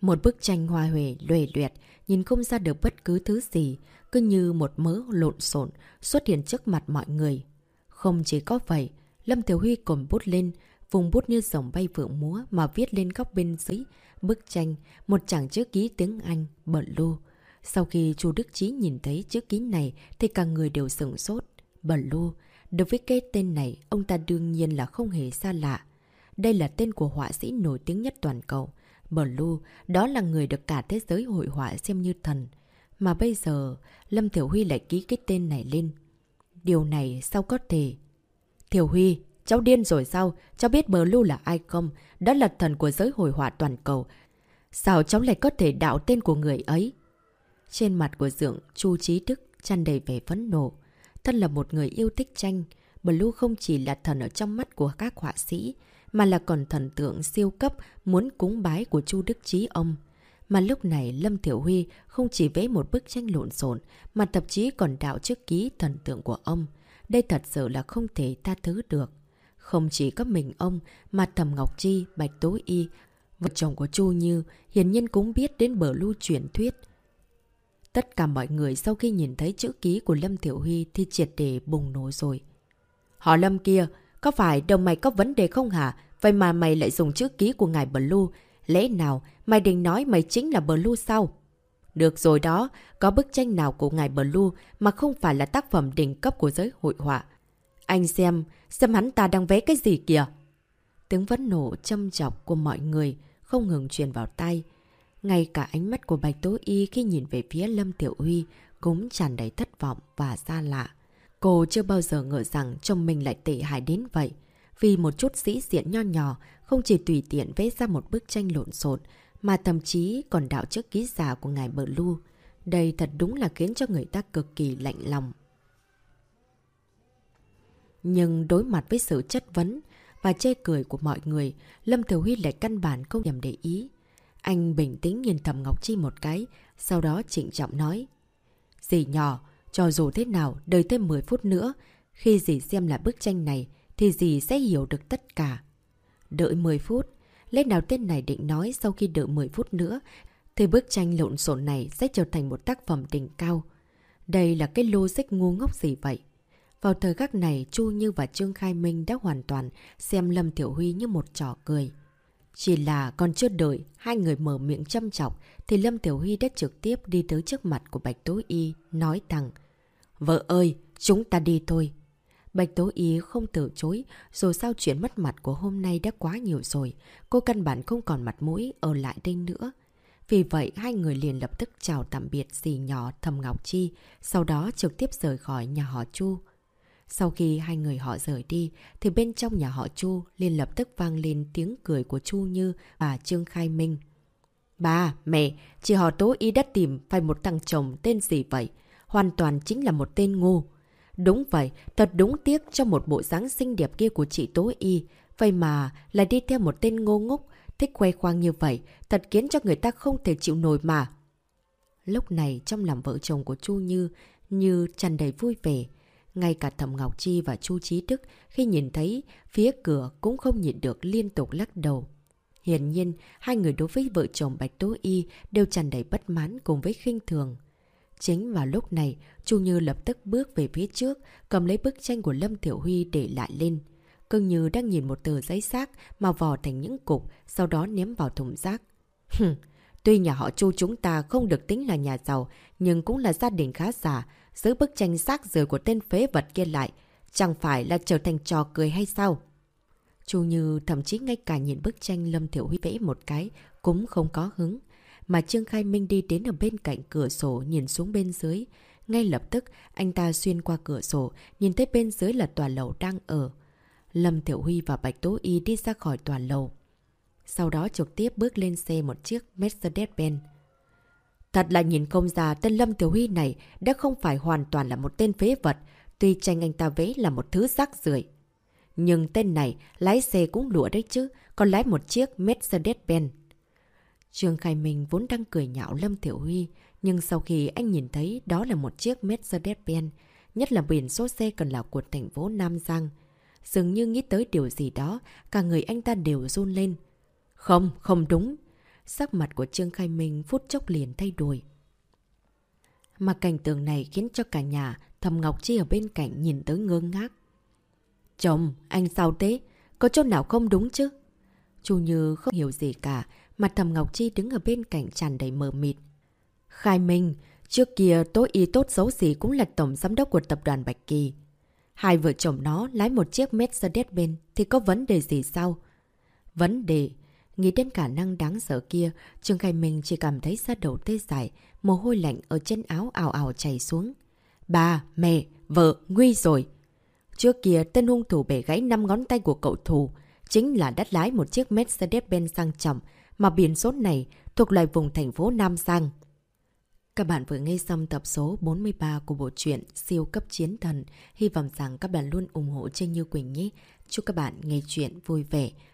Một bức tranh hoa huệ lòe loẹt, nhìn không ra được bất cứ thứ gì, cứ như một mớ lộn xộn xuất hiện trước mặt mọi người. Không chỉ có vậy, Lâm Tiểu Huy cầm bút lên, vùng bút như dòng bay vượng múa mà viết lên góc bên dưới bức tranh một chàng chữ ký tiếng Anh, Blue. Sau khi chu Đức Chí nhìn thấy chữ ký này thì cả người đều sửng sốt. Blue, đối với cái tên này, ông ta đương nhiên là không hề xa lạ. Đây là tên của họa sĩ nổi tiếng nhất toàn cầu. Blue, đó là người được cả thế giới hội họa xem như thần. Mà bây giờ, Lâm Thiểu Huy lại ký cái tên này lên. Điều này sao có thể? Thiểu Huy, cháu điên rồi sao? Cháu biết Blue là ai không? Đó là thần của giới hội họa toàn cầu. Sao cháu lại có thể đạo tên của người ấy? Trên mặt của Dượng, Chu Trí Đức tràn đầy vẻ phấn nộ. Thân là một người yêu thích tranh, Blue không chỉ là thần ở trong mắt của các họa sĩ, mà là còn thần tượng siêu cấp muốn cúng bái của Chu Đức Trí ông. Mà lúc này Lâm Thiểu Huy không chỉ vẽ một bức tranh lộn xộn mà thậm chí còn đạo trước ký thần tượng của ông. Đây thật sự là không thể tha thứ được. Không chỉ có mình ông mà Thầm Ngọc Chi, Bạch Tố Y, vợ chồng của Chu Như hiển nhiên cũng biết đến bờ lưu truyền thuyết. Tất cả mọi người sau khi nhìn thấy chữ ký của Lâm Thiểu Huy thì triệt để bùng nổ rồi. Họ Lâm kia, có phải đồng mày có vấn đề không hả? Vậy mà mày lại dùng chữ ký của ngài Blue. Lẽ nào mày định nói mày chính là Blue sao? Được rồi đó, có bức tranh nào của ngài Blue mà không phải là tác phẩm đỉnh cấp của giới hội họa. Anh xem, xem hắn ta đang vẽ cái gì kìa? Tiếng vấn nổ châm chọc của mọi người không ngừng truyền vào tay. Ngay cả ánh mắt của Bạch Tố Y khi nhìn về phía Lâm Tiểu Huy cũng tràn đầy thất vọng và xa lạ. Cô chưa bao giờ ngờ rằng chồng mình lại tệ hại đến vậy. Vì một chút sĩ diện nho nhỏ, không chỉ tùy tiện vẽ ra một bức tranh lộn xộn mà thậm chí còn đạo trước ký giả của ngài Bờ Lu. Đây thật đúng là khiến cho người ta cực kỳ lạnh lòng. Nhưng đối mặt với sự chất vấn và chê cười của mọi người, Lâm Thiểu Huy lại căn bản không nhầm để ý. Anh bình tĩnh nhìn Thầm Ngọc Chi một cái, sau đó trịnh trọng nói. Dì nhỏ, cho dù thế nào, đợi thêm 10 phút nữa, khi dì xem lại bức tranh này, thì dì sẽ hiểu được tất cả. Đợi 10 phút, lẽ nào tên này định nói sau khi đợi 10 phút nữa, thì bức tranh lộn xộn này sẽ trở thành một tác phẩm đỉnh cao. Đây là cái logic ngu ngốc gì vậy? Vào thời khắc này, Chu Như và Trương Khai Minh đã hoàn toàn xem Lâm Tiểu Huy như một trò cười. Chỉ là còn chưa đợi hai người mở miệng châm chọc thì Lâm Tiểu Huy đã trực tiếp đi tới trước mặt của Bạch Tố Y, nói thẳng Vợ ơi, chúng ta đi thôi. Bạch Tố Y không từ chối, dù sao chuyện mất mặt của hôm nay đã quá nhiều rồi. Cô căn bản không còn mặt mũi ở lại đây nữa. Vì vậy, hai người liền lập tức chào tạm biệt dì nhỏ Thầm Ngọc Chi, sau đó trực tiếp rời khỏi nhà họ Chu. Sau khi hai người họ rời đi, thì bên trong nhà họ Chu liền lập tức vang lên tiếng cười của Chu Như và Trương Khai Minh. Ba, mẹ, chị họ Tố Y đã tìm phải một thằng chồng tên gì vậy? Hoàn toàn chính là một tên ngu. Đúng vậy, thật đúng tiếc cho một bộ dáng xinh đẹp kia của chị Tố Y. Vậy mà lại đi theo một tên ngô ngốc, thích khoe khoang như vậy, thật khiến cho người ta không thể chịu nổi mà. Lúc này trong lòng vợ chồng của Chu Như như tràn đầy vui vẻ. Ngay cả Thẩm Ngọc Chi và Chu Trí Đức khi nhìn thấy phía cửa cũng không nhịn được liên tục lắc đầu. Hiển nhiên, hai người đối với vợ chồng Bạch Tố Y đều tràn đầy bất mãn cùng với khinh thường. Chính vào lúc này, Chu Như lập tức bước về phía trước, cầm lấy bức tranh của Lâm Thiểu Huy để lại lên. Cưng Như đang nhìn một tờ giấy xác mà vò thành những cục, sau đó ném vào thùng rác. Hừm, tuy nhà họ Chu chúng ta không được tính là nhà giàu, nhưng cũng là gia đình khá giả, giữ bức tranh xác rời của tên phế vật kia lại, chẳng phải là trở thành trò cười hay sao? Chu Như thậm chí ngay cả nhìn bức tranh Lâm Thiểu Huy vẽ một cái cũng không có hứng. Mà Trương Khai Minh đi đến ở bên cạnh cửa sổ nhìn xuống bên dưới. Ngay lập tức, anh ta xuyên qua cửa sổ, nhìn thấy bên dưới là tòa lầu đang ở. Lâm Thiểu Huy và Bạch Tố Y đi ra khỏi tòa lầu. Sau đó trực tiếp bước lên xe một chiếc Mercedes-Benz. Thật là nhìn không ra tên Lâm Tiểu Huy này đã không phải hoàn toàn là một tên phế vật, tuy tranh anh ta vẽ là một thứ rác rưởi Nhưng tên này lái xe cũng lụa đấy chứ, còn lái một chiếc Mercedes-Benz. Trương Khai Minh vốn đang cười nhạo Lâm Tiểu Huy, nhưng sau khi anh nhìn thấy đó là một chiếc Mercedes-Benz, nhất là biển số xe còn là của thành phố Nam Giang. Dường như nghĩ tới điều gì đó, cả người anh ta đều run lên. Không, không đúng. Sắc mặt của Trương Khai Minh phút chốc liền thay đổi. Mà cảnh tượng này khiến cho cả nhà Thầm Ngọc Chi ở bên cạnh nhìn tới ngơ ngác. Chồng, anh sao thế? Có chỗ nào không đúng chứ? Chu Như không hiểu gì cả, mặt Thầm Ngọc Chi đứng ở bên cạnh tràn đầy mờ mịt. Khai Minh, trước kia tối y tốt xấu gì cũng là tổng giám đốc của tập đoàn Bạch Kỳ. Hai vợ chồng nó lái một chiếc Mercedes bên thì có vấn đề gì sao? Vấn đề Nghĩ đến khả năng đáng sợ kia, Trương Khai Minh chỉ cảm thấy da đầu tê dại, mồ hôi lạnh ở chân áo ảo ảo chảy xuống. Ba, mẹ, vợ, nguy rồi. Trước kia, tên hung thủ bể gãy 5 ngón tay của cậu thù, chính là đắt lái một chiếc Mercedes-Benz sang trọng, mà biển số này thuộc lại vùng thành phố Nam Giang. Các bạn vừa nghe xong tập số 43 của bộ truyện Siêu cấp chiến thần. Hy vọng rằng các bạn luôn ủng hộ Trinh Như Quỳnh nhé. Chúc các bạn nghe chuyện vui vẻ.